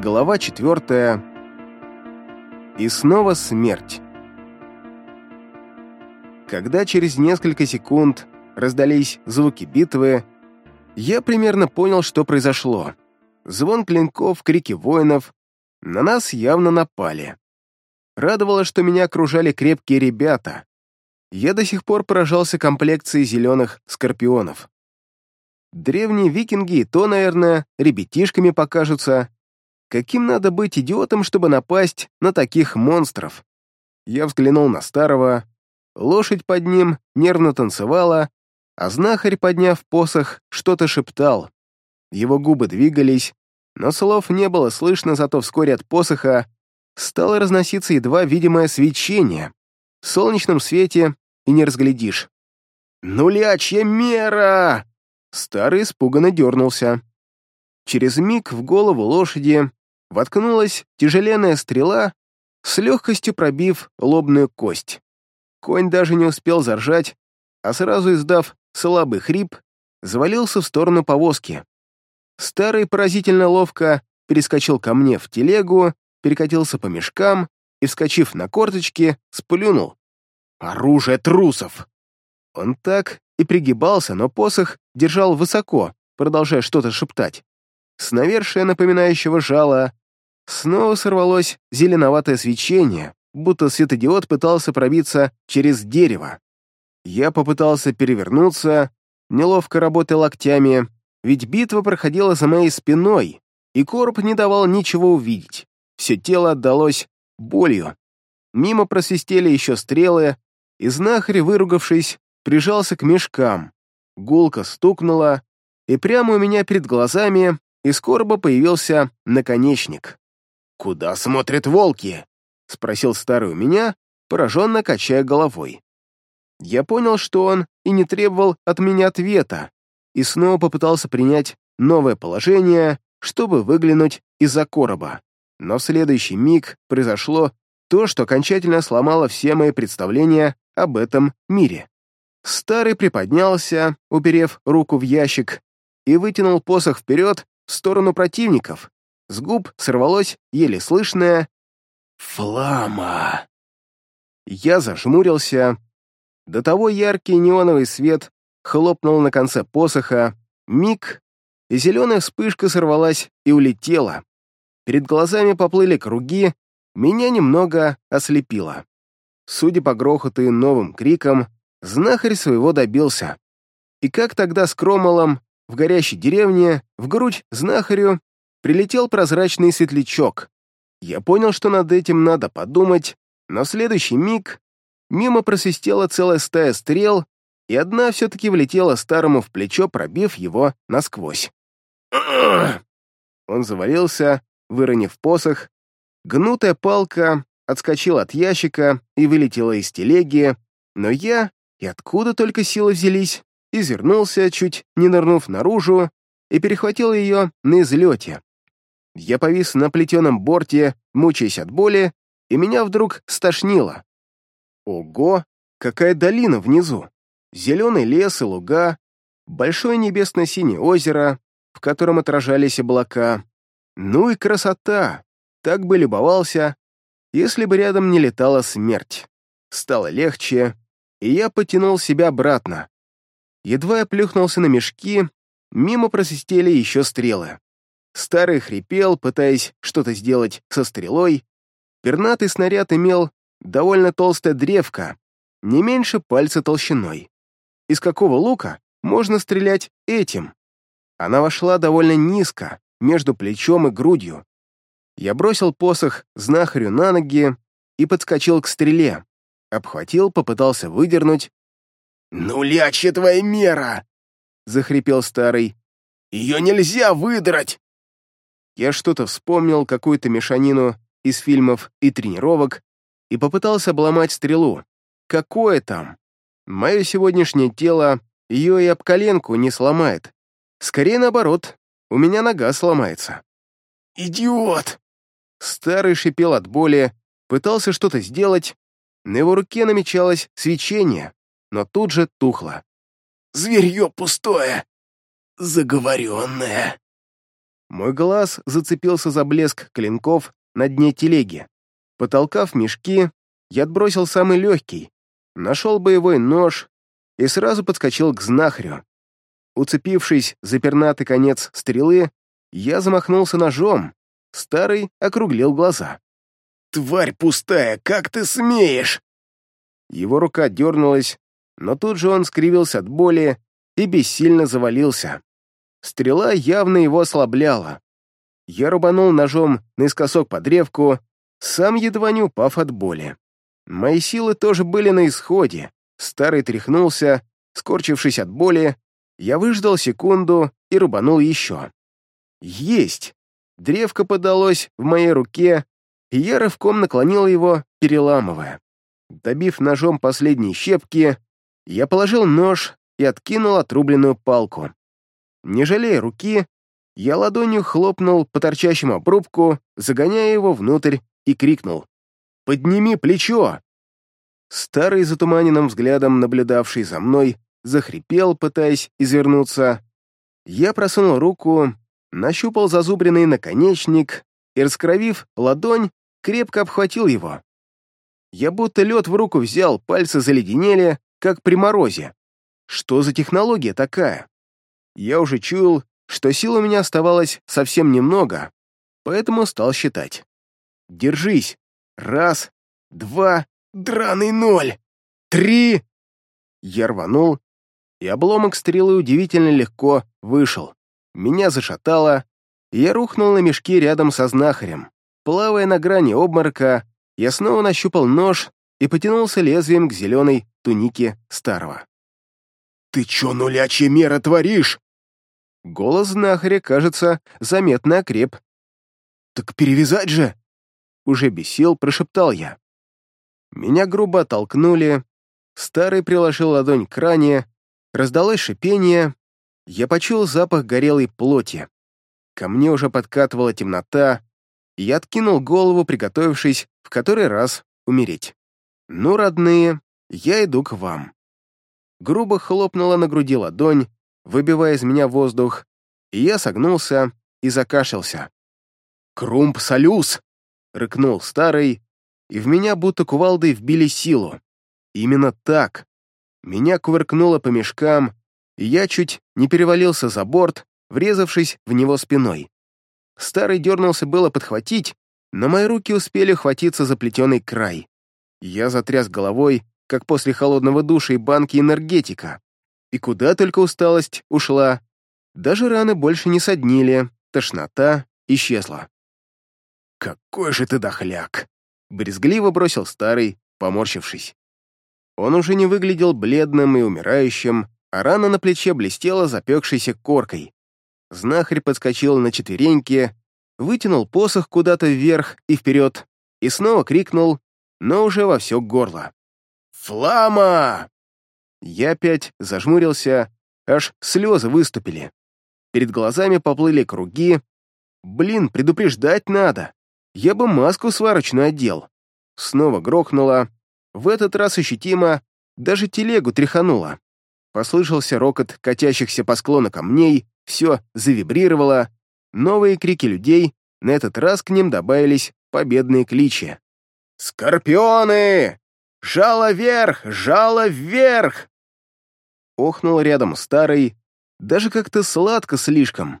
Глава четвертая. И снова смерть. Когда через несколько секунд раздались звуки битвы, я примерно понял, что произошло. Звон клинков, крики воинов. На нас явно напали. Радовало, что меня окружали крепкие ребята. Я до сих пор поражался комплекцией зеленых скорпионов. Древние викинги и то, наверное, ребятишками покажутся, Каким надо быть идиотом, чтобы напасть на таких монстров? Я взглянул на старого. Лошадь под ним нервно танцевала, а знахарь, подняв посох, что-то шептал. Его губы двигались, но слов не было слышно, зато вскоре от посоха стало разноситься едва видимое свечение. В солнечном свете и не разглядишь. «Нулячья мера!» Старый испуганно дернулся. Через миг в голову лошади воткнулась тяжеленная стрела, с легкостью пробив лобную кость. Конь даже не успел заржать, а сразу издав слабый хрип, завалился в сторону повозки. Старый поразительно ловко перескочил ко мне в телегу, перекатился по мешкам и, вскочив на корточки, сплюнул. «Оружие трусов!» Он так и пригибался, но посох держал высоко, продолжая что-то шептать. С навершия напоминающего жала Снова сорвалось зеленоватое свечение, будто светодиод пытался пробиться через дерево. Я попытался перевернуться, неловко работая локтями, ведь битва проходила за моей спиной, и корп не давал ничего увидеть. Все тело отдалось болью. Мимо просвистели еще стрелы, и знахарь, выругавшись, прижался к мешкам. Гулка стукнула, и прямо у меня перед глазами из короба появился наконечник. «Куда смотрят волки?» — спросил старый у меня, пораженно качая головой. Я понял, что он и не требовал от меня ответа, и снова попытался принять новое положение, чтобы выглянуть из-за короба. Но в следующий миг произошло то, что окончательно сломало все мои представления об этом мире. Старый приподнялся, уперев руку в ящик, и вытянул посох вперед в сторону противников, с губ сорвалось еле слышное «Флама!». Я зажмурился. До того яркий неоновый свет хлопнул на конце посоха. Миг, и зеленая вспышка сорвалась и улетела. Перед глазами поплыли круги, меня немного ослепило. Судя по грохоту и новым крикам, знахарь своего добился. И как тогда с Кромолом в горящей деревне в грудь знахарю прилетел прозрачный светлячок. Я понял, что над этим надо подумать, но в следующий миг мимо просвистела целая стая стрел, и одна все-таки влетела старому в плечо, пробив его насквозь. Он завалился, выронив посох. Гнутая палка отскочила от ящика и вылетела из телеги, но я, и откуда только силы взялись, извернулся, чуть не нырнув наружу, и перехватил ее на излете. Я повис на плетеном борте, мучаясь от боли, и меня вдруг стошнило. Ого, какая долина внизу! Зеленый лес и луга, большое небесно-синее озеро, в котором отражались облака. Ну и красота! Так бы любовался, если бы рядом не летала смерть. Стало легче, и я потянул себя обратно. Едва я плюхнулся на мешки, мимо просвистели еще стрелы. Старый хрипел, пытаясь что-то сделать со стрелой. Пернатый снаряд имел довольно толстая древко, не меньше пальца толщиной. Из какого лука можно стрелять этим? Она вошла довольно низко, между плечом и грудью. Я бросил посох знахарю на ноги и подскочил к стреле. Обхватил, попытался выдернуть. «Нулячья твоя мера!» — захрипел старый. «Ее нельзя выдрать!» Я что-то вспомнил, какую-то мешанину из фильмов и тренировок, и попытался обломать стрелу. Какое там? Мое сегодняшнее тело ее и об коленку не сломает. Скорее наоборот, у меня нога сломается. «Идиот!» Старый шипел от боли, пытался что-то сделать, на его руке намечалось свечение, но тут же тухло. «Зверье пустое, заговоренное!» Мой глаз зацепился за блеск клинков на дне телеги. Потолкав мешки, я отбросил самый легкий, нашел боевой нож и сразу подскочил к знахарю. Уцепившись за пернатый конец стрелы, я замахнулся ножом, старый округлил глаза. «Тварь пустая, как ты смеешь!» Его рука дернулась, но тут же он скривился от боли и бессильно завалился. Стрела явно его ослабляла. Я рубанул ножом наискосок под древку, сам едва не упав от боли. Мои силы тоже были на исходе. Старый тряхнулся, скорчившись от боли, я выждал секунду и рубанул еще. Есть! Древко подалось в моей руке, и я рывком наклонил его, переламывая. Добив ножом последние щепки, я положил нож и откинул отрубленную палку. Не жалея руки, я ладонью хлопнул по торчащему обрубку, загоняя его внутрь и крикнул. «Подними плечо!» Старый затуманенным взглядом, наблюдавший за мной, захрипел, пытаясь извернуться. Я просунул руку, нащупал зазубренный наконечник и, раскровив ладонь, крепко обхватил его. Я будто лед в руку взял, пальцы заледенели, как при морозе. Что за технология такая? Я уже чуял, что сил у меня оставалось совсем немного, поэтому стал считать. «Держись! Раз, два, драный ноль! Три!» Я рванул, и обломок стрелы удивительно легко вышел. Меня зашатало, и я рухнул на мешке рядом со знахарем. Плавая на грани обморока, я снова нащупал нож и потянулся лезвием к зеленой тунике старого. «Ты чё, нулячья мера, творишь?» Голос знахаря, кажется, заметно окреп. «Так перевязать же!» Уже бесил, прошептал я. Меня грубо толкнули, старый приложил ладонь к ране, раздалось шипение, я почуял запах горелой плоти. Ко мне уже подкатывала темнота, я откинул голову, приготовившись в который раз умереть. «Ну, родные, я иду к вам» грубо хлопнула на груди ладонь, выбивая из меня воздух, и я согнулся и закашлялся. «Крумп Солюс!» — рыкнул старый, и в меня будто кувалдой вбили силу. Именно так. Меня кувыркнуло по мешкам, и я чуть не перевалился за борт, врезавшись в него спиной. Старый дернулся было подхватить, но мои руки успели хватиться за плетеный край. Я затряс головой, как после холодного душа и банки энергетика. И куда только усталость ушла. Даже раны больше не соднили, тошнота исчезла. «Какой же ты дохляк!» — брезгливо бросил старый, поморщившись. Он уже не выглядел бледным и умирающим, а рана на плече блестела запекшейся коркой. Знахарь подскочил на четвереньки, вытянул посох куда-то вверх и вперед и снова крикнул, но уже во все горло. «Флама!» Я опять зажмурился, аж слезы выступили. Перед глазами поплыли круги. «Блин, предупреждать надо! Я бы маску сварочную одел!» Снова грохнуло. В этот раз ощутимо даже телегу тряхануло. Послышался рокот катящихся по склону камней, все завибрировало. Новые крики людей, на этот раз к ним добавились победные кличи. «Скорпионы! «Жало вверх! Жало вверх!» Охнул рядом старый, даже как-то сладко слишком.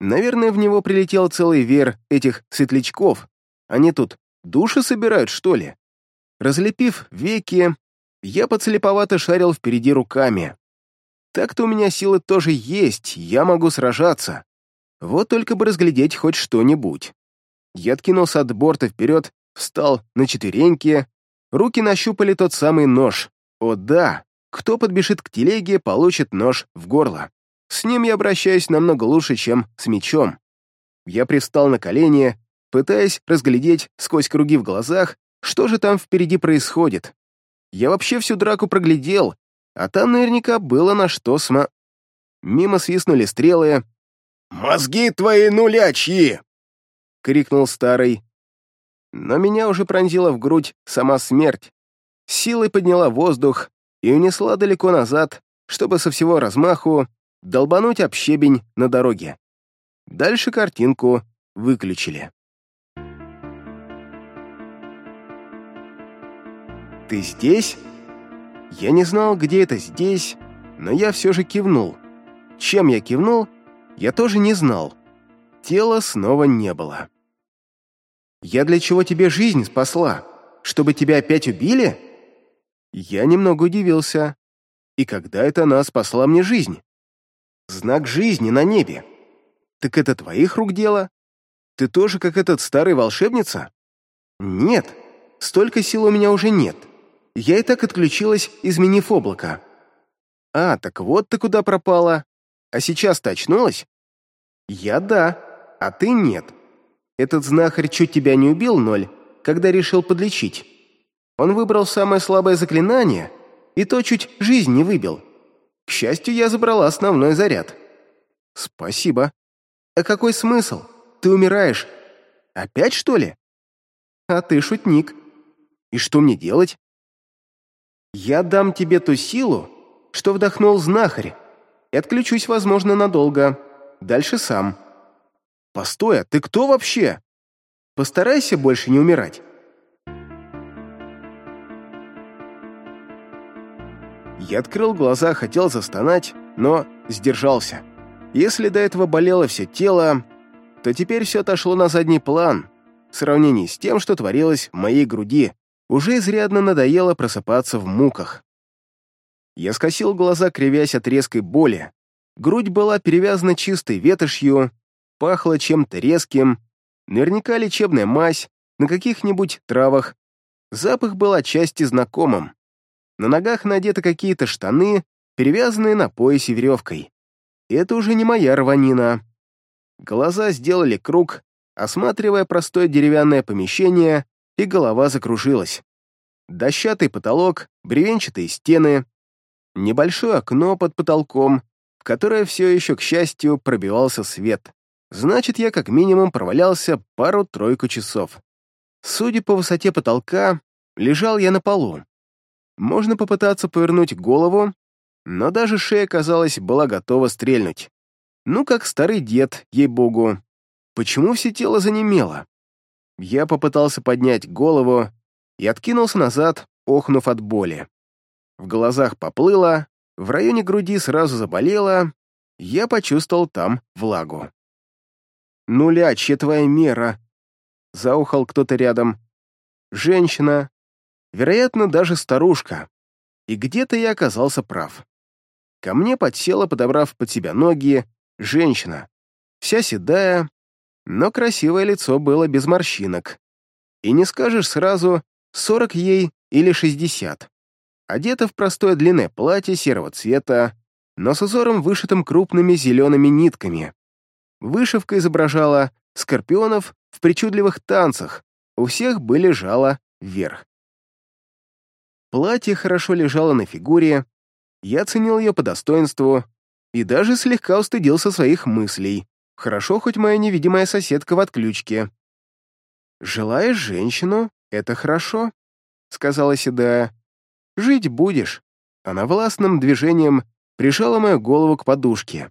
Наверное, в него прилетел целый вер этих светлячков. Они тут души собирают, что ли? Разлепив веки, я подслеповато шарил впереди руками. Так-то у меня силы тоже есть, я могу сражаться. Вот только бы разглядеть хоть что-нибудь. Я откинулся от борта вперед, встал на четвереньки, Руки нащупали тот самый нож. О да, кто подбежит к телеге, получит нож в горло. С ним я обращаюсь намного лучше, чем с мечом. Я привстал на колени, пытаясь разглядеть сквозь круги в глазах, что же там впереди происходит. Я вообще всю драку проглядел, а там наверняка было на что сма... Мимо свистнули стрелы. «Мозги твои нулячьи!» — крикнул старый, но меня уже пронзила в грудь сама смерть. Силой подняла воздух и унесла далеко назад, чтобы со всего размаху долбануть об щебень на дороге. Дальше картинку выключили. «Ты здесь?» Я не знал, где это здесь, но я все же кивнул. Чем я кивнул, я тоже не знал. Тела снова не было. Я для чего тебе жизнь спасла? Чтобы тебя опять убили?» Я немного удивился. И когда это она спасла мне жизнь? Знак жизни на небе. Так это твоих рук дело? Ты тоже как этот старый волшебница? Нет, столько сил у меня уже нет. Я и так отключилась, изменив облако. А, так вот ты куда пропала. А сейчас ты очнулась? Я да, а ты нет. Этот знахарь чуть тебя не убил, Ноль, когда решил подлечить. Он выбрал самое слабое заклинание, и то чуть жизнь не выбил. К счастью, я забрала основной заряд. Спасибо. А какой смысл? Ты умираешь. Опять, что ли? А ты шутник. И что мне делать? Я дам тебе ту силу, что вдохнул знахарь, и отключусь, возможно, надолго. Дальше сам. «Постой, а ты кто вообще?» «Постарайся больше не умирать». Я открыл глаза, хотел застонать, но сдержался. Если до этого болело все тело, то теперь все отошло на задний план в сравнении с тем, что творилось в моей груди. Уже изрядно надоело просыпаться в муках. Я скосил глаза, кривясь от резкой боли. Грудь была перевязана чистой ветошью, пахло чем-то резким, наверняка лечебная мазь на каких-нибудь травах. Запах был отчасти знакомым. На ногах надеты какие-то штаны, перевязанные на поясе веревкой. Это уже не моя рванина. Глаза сделали круг, осматривая простое деревянное помещение, и голова закружилась. Дощатый потолок, бревенчатые стены, небольшое окно под потолком, в которое все еще, к счастью, пробивался свет. Значит, я как минимум провалялся пару-тройку часов. Судя по высоте потолка, лежал я на полу. Можно попытаться повернуть голову, но даже шея, казалось, была готова стрельнуть. Ну, как старый дед, ей-богу. Почему все тело занемело? Я попытался поднять голову и откинулся назад, охнув от боли. В глазах поплыло, в районе груди сразу заболело, я почувствовал там влагу. «Нулячья твоя мера!» — заухал кто-то рядом. «Женщина!» Вероятно, даже старушка. И где-то я оказался прав. Ко мне подсела, подобрав под себя ноги, женщина. Вся седая, но красивое лицо было без морщинок. И не скажешь сразу, сорок ей или шестьдесят. Одета в простое длинное платье серого цвета, но с узором, вышитым крупными зелеными нитками. Вышивка изображала скорпионов в причудливых танцах, у всех были жало вверх. Платье хорошо лежало на фигуре, я ценил ее по достоинству и даже слегка устыдился своих мыслей. Хорошо, хоть моя невидимая соседка в отключке. «Желаешь женщину — это хорошо», — сказала седая. «Жить будешь». Она властным движением прижала мою голову к подушке.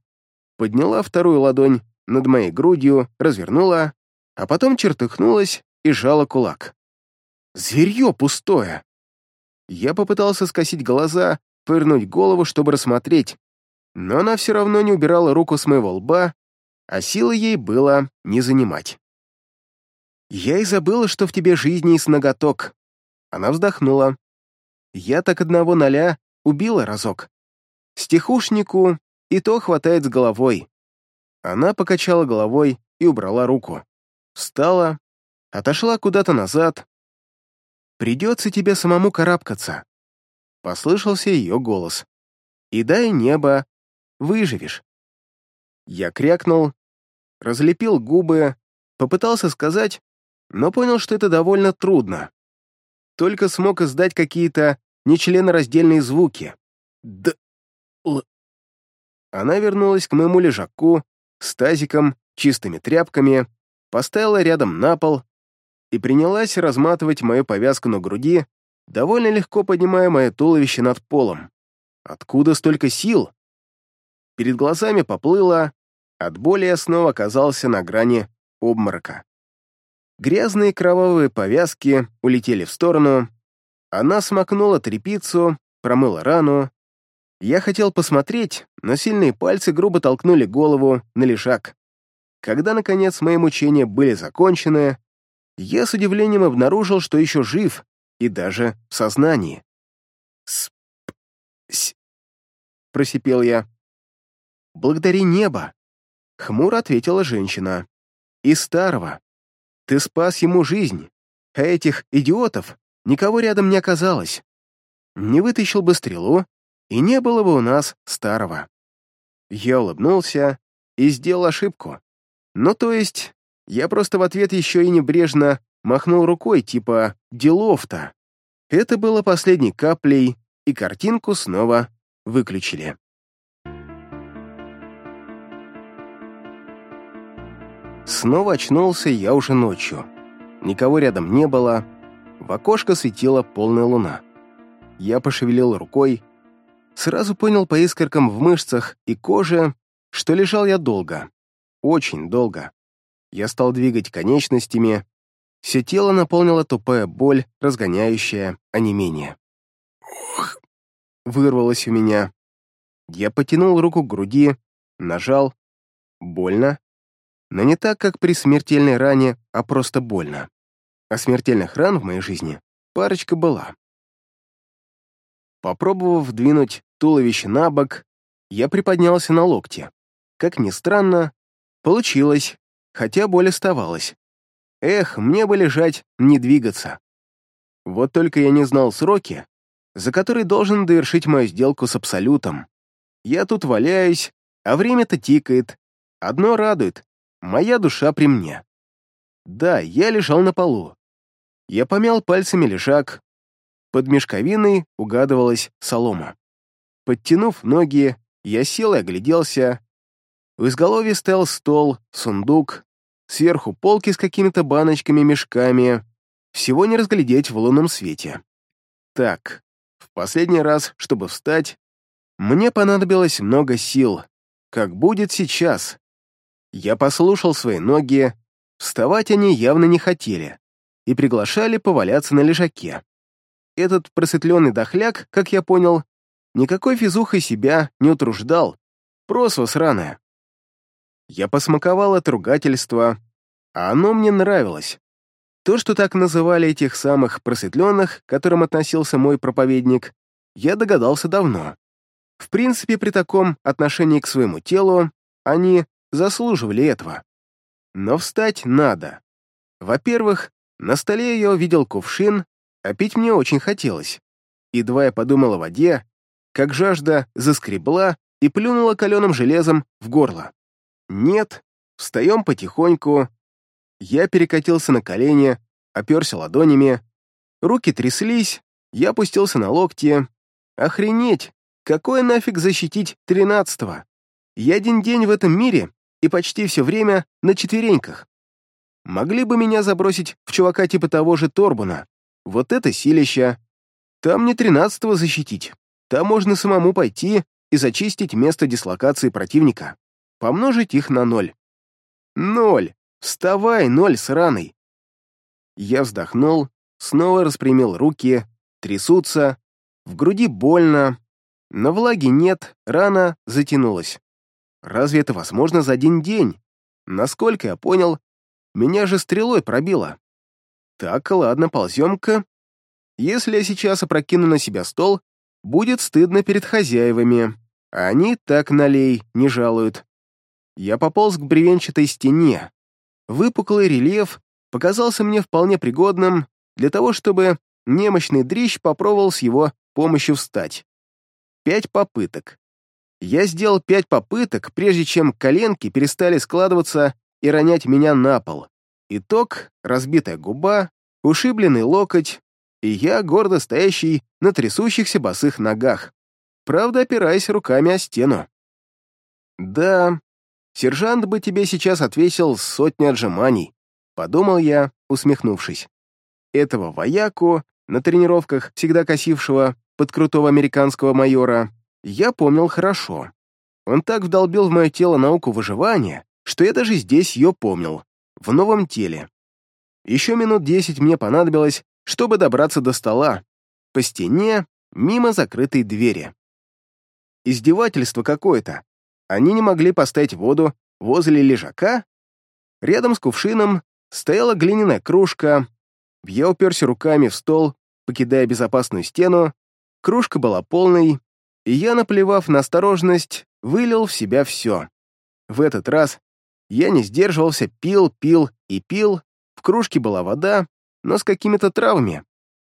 Подняла вторую ладонь над моей грудью, развернула, а потом чертыхнулась и жала кулак. «Зверье пустое!» Я попытался скосить глаза, повернуть голову, чтобы рассмотреть, но она все равно не убирала руку с моего лба, а силы ей было не занимать. «Я и забыла, что в тебе жизни есть ноготок». Она вздохнула. «Я так одного ноля убила разок. Стихушнику и то хватает с головой. Она покачала головой и убрала руку. Встала, отошла куда-то назад. «Придется тебе самому карабкаться», — послышался ее голос. «И дай небо, выживешь». Я крякнул, разлепил губы, попытался сказать, но понял, что это довольно трудно. Только смог издать какие-то нечленораздельные звуки. Д... Л... Она вернулась к моему лежаку, с тазиком, чистыми тряпками, поставила рядом на пол и принялась разматывать мою повязку на груди, довольно легко поднимая мое туловище над полом. Откуда столько сил? Перед глазами поплыло, от боли я снова оказался на грани обморока. Грязные кровавые повязки улетели в сторону, она смакнула тряпицу, промыла рану, я хотел посмотреть, но сильные пальцы грубо толкнули голову на лежак. Когда, наконец, мои мучения были закончены, я с удивлением обнаружил, что еще жив и даже в сознании. «С-п-с», — просипел я. «Благодари небо», — хмуро ответила женщина. «И старого. Ты спас ему жизнь, а этих идиотов никого рядом не оказалось. Не вытащил бы стрелу, и не было бы у нас старого. Я улыбнулся и сделал ошибку. Ну, то есть, я просто в ответ еще и небрежно махнул рукой, типа «делов-то». Это было последней каплей, и картинку снова выключили. Снова очнулся я уже ночью. Никого рядом не было, в окошко светила полная луна. Я пошевелил рукой, сразу понял по искоркам в мышцах и коже, что лежал я долго, очень долго. Я стал двигать конечностями, все тело наполнило тупая боль, разгоняющая онемение. «Ох!» — вырвалось у меня. Я потянул руку к груди, нажал. Больно. Но не так, как при смертельной ране, а просто больно. А смертельных ран в моей жизни парочка была. Попробовав двинуть туловище на бок, я приподнялся на локте. Как ни странно, получилось, хотя боль оставалась. Эх, мне бы лежать, не двигаться. Вот только я не знал сроки, за которые должен довершить мою сделку с Абсолютом. Я тут валяюсь, а время-то тикает. Одно радует — моя душа при мне. Да, я лежал на полу. Я помял пальцами лежак. Под мешковиной угадывалась солома. Подтянув ноги, я сел и огляделся. В изголовье стоял стол, сундук, сверху полки с какими-то баночками, мешками. Всего не разглядеть в лунном свете. Так, в последний раз, чтобы встать, мне понадобилось много сил, как будет сейчас. Я послушал свои ноги, вставать они явно не хотели и приглашали поваляться на лежаке. Этот просветленный дохляк, как я понял, Никакой физухой себя не утруждал. просто сраная. Я посмаковал от ругательства, а оно мне нравилось. То, что так называли этих самых просветленных, к которым относился мой проповедник, я догадался давно. В принципе, при таком отношении к своему телу они заслуживали этого. Но встать надо. Во-первых, на столе я увидел кувшин, а пить мне очень хотелось. Едва я подумал о воде, как жажда заскребла и плюнула каленым железом в горло. «Нет, встаем потихоньку». Я перекатился на колени, оперся ладонями. Руки тряслись, я опустился на локти. «Охренеть! Какое нафиг защитить тринадцатого? Я один день в этом мире и почти все время на четвереньках. Могли бы меня забросить в чувака типа того же Торбуна. Вот это силища! Там не тринадцатого защитить, там можно самому пойти и зачистить место дислокации противника, помножить их на ноль. Ноль! Вставай, ноль сраный! Я вздохнул, снова распрямил руки, трясутся, в груди больно, но влаги нет, рана затянулась. Разве это возможно за один день? Насколько я понял, меня же стрелой пробило. Так, ладно, ползем-ка. Если я сейчас опрокину на себя стол, Будет стыдно перед хозяевами, они так налей не жалуют. Я пополз к бревенчатой стене. Выпуклый рельеф показался мне вполне пригодным для того, чтобы немощный дрищ попробовал с его помощью встать. Пять попыток. Я сделал пять попыток, прежде чем коленки перестали складываться и ронять меня на пол. Итог — разбитая губа, ушибленный локоть, и я, гордо стоящий на трясущихся босых ногах, правда, опираясь руками о стену. «Да, сержант бы тебе сейчас отвесил сотни отжиманий», — подумал я, усмехнувшись. Этого вояку, на тренировках всегда косившего под крутого американского майора, я помнил хорошо. Он так вдолбил в мое тело науку выживания, что я даже здесь ее помнил, в новом теле. Еще минут десять мне понадобилось, чтобы добраться до стола, по стене, мимо закрытой двери. Издевательство какое-то. Они не могли поставить воду возле лежака. Рядом с кувшином стояла глиняная кружка. Я уперся руками в стол, покидая безопасную стену. Кружка была полной, и я, наплевав на осторожность, вылил в себя все. В этот раз я не сдерживался, пил, пил и пил. В кружке была вода, но с какими-то травами.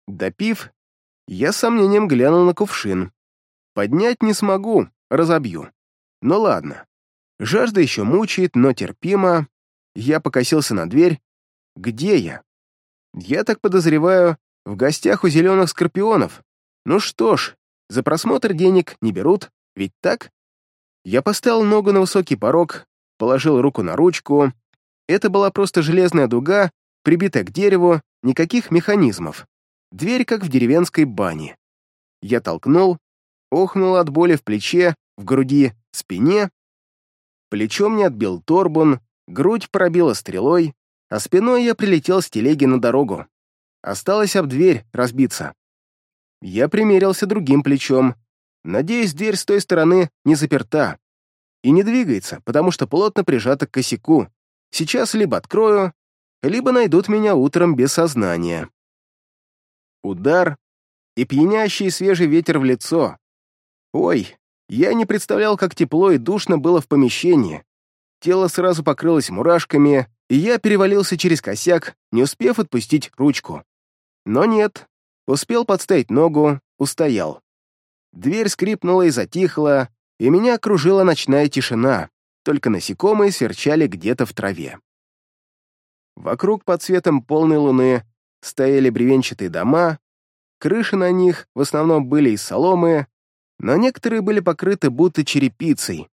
Допив, я с сомнением глянул на кувшин. Поднять не смогу, разобью. Ну ладно. Жажда еще мучает, но терпимо. Я покосился на дверь. Где я? Я так подозреваю, в гостях у зеленых скорпионов. Ну что ж, за просмотр денег не берут, ведь так? Я поставил ногу на высокий порог, положил руку на ручку. Это была просто железная дуга, прибитая к дереву, Никаких механизмов. Дверь, как в деревенской бане. Я толкнул, охнул от боли в плече, в груди, спине. Плечо мне отбил торбун, грудь пробила стрелой, а спиной я прилетел с телеги на дорогу. Осталось об дверь разбиться. Я примерился другим плечом. Надеюсь, дверь с той стороны не заперта. И не двигается, потому что плотно прижата к косяку. Сейчас либо открою, либо найдут меня утром без сознания. Удар и пьянящий свежий ветер в лицо. Ой, я не представлял, как тепло и душно было в помещении. Тело сразу покрылось мурашками, и я перевалился через косяк, не успев отпустить ручку. Но нет, успел подставить ногу, устоял. Дверь скрипнула и затихла, и меня окружила ночная тишина, только насекомые сверчали где-то в траве. Вокруг под светом полной луны стояли бревенчатые дома, крыши на них в основном были из соломы, но некоторые были покрыты будто черепицей.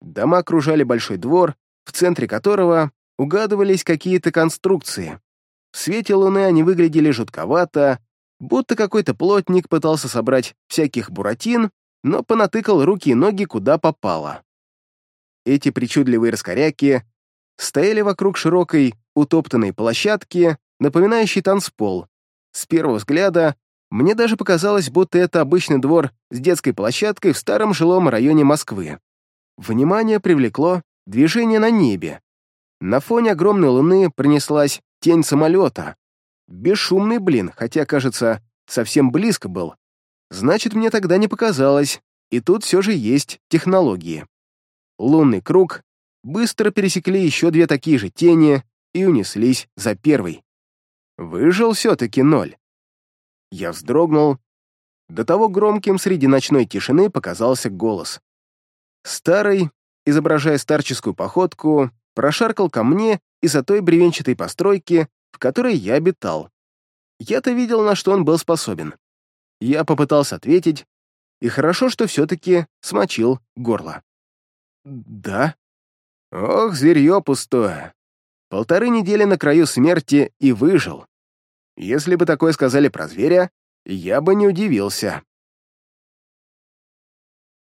Дома окружали большой двор, в центре которого угадывались какие-то конструкции. В свете луны они выглядели жутковато, будто какой-то плотник пытался собрать всяких буратин, но понатыкал руки и ноги куда попало. Эти причудливые раскоряки стояли вокруг широкой, утоптанной площадки, напоминающей танцпол. С первого взгляда мне даже показалось, будто это обычный двор с детской площадкой в старом жилом районе Москвы. Внимание привлекло движение на небе. На фоне огромной луны пронеслась тень самолета. Бесшумный, блин, хотя, кажется, совсем близко был. Значит, мне тогда не показалось, и тут все же есть технологии. Лунный круг быстро пересекли еще две такие же тени и унеслись за первой. Выжил все-таки ноль. Я вздрогнул. До того громким среди ночной тишины показался голос. Старый, изображая старческую походку, прошаркал ко мне из-за той бревенчатой постройки, в которой я обитал. Я-то видел, на что он был способен. Я попытался ответить, и хорошо, что все-таки смочил горло. «Да?» Ох, зверье пустое. Полторы недели на краю смерти и выжил. Если бы такое сказали про зверя, я бы не удивился.